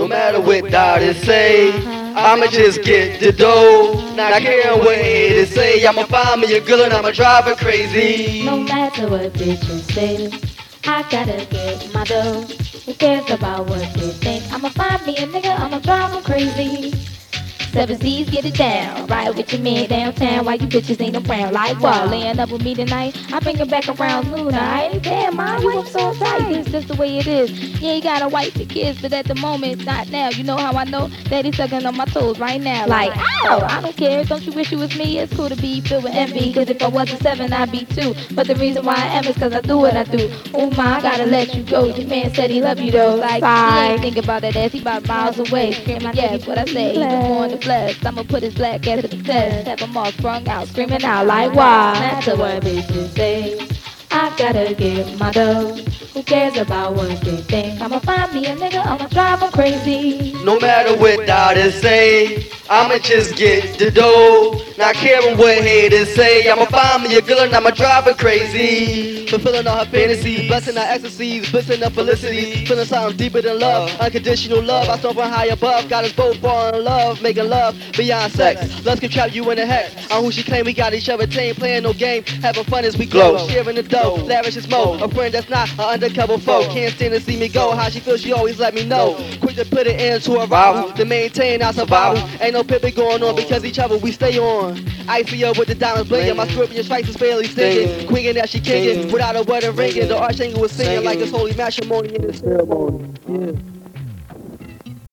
No matter what daughters say, I'ma just get the dough. Not caring what haters say, I'ma find me a girl and I'ma drive her crazy. No matter what bitches say, I gotta get my dough. Who cares about what they think? I'ma find me a nigga, I'ma drive him crazy. Seven Seas, get it down. Ride with your man downtown while you bitches ain't around. Like what? Laying up with me tonight. I bring it back around noon. I ain't damn, my wife so tight. It's just the way it is. Yeah, he got a wife and kids, but at the moment, not now. You know how I know that he's sucking on my toes right now. Like, ow, I don't care. Don't you wish you was me? It's cool to be filled with envy. Cause if I was a seven, I'd be two. But the reason why I am is cause I do what I do. Oh my, I gotta let you go. Your man said he love you though. Like, he ain't think about that ass. He about miles away. Screaming, yes, what I say. The flesh. I'ma put his black ass to the test. Have him all sprung out, screaming out like, why? That's the what bitches say. I gotta get my dough. Who cares about what they think? I'ma find me a nigga, I'ma drive him crazy. No matter what daughters say, I'ma just get the dough. Not caring what haters say, I'ma find me a girl and I'ma drive her crazy. Fulfilling all her fantasies, blessing her ecstasies, blissing her felicity. Feeling something deeper than love, unconditional love. I saw from high above, got us both falling in love, making love beyond sex. Let's get trapped you in the hex. On who she claim we got each other tame, playing no game, having fun as we glow. Sharing the dough, lavish as mo. A friend that's not an undercover foe. Can't stand to see me go. How she feels, she always let me know. Quick to put it into a rival, to maintain our survival. Ain't no pimping going on because each other we stay on. Icy up with the diamonds blinking, my scorpion strikes is barely stinging. Queen that she kicking, without a wedding ringing. The archangel was singing like it's holy matrimony in the ceremony. Yeah.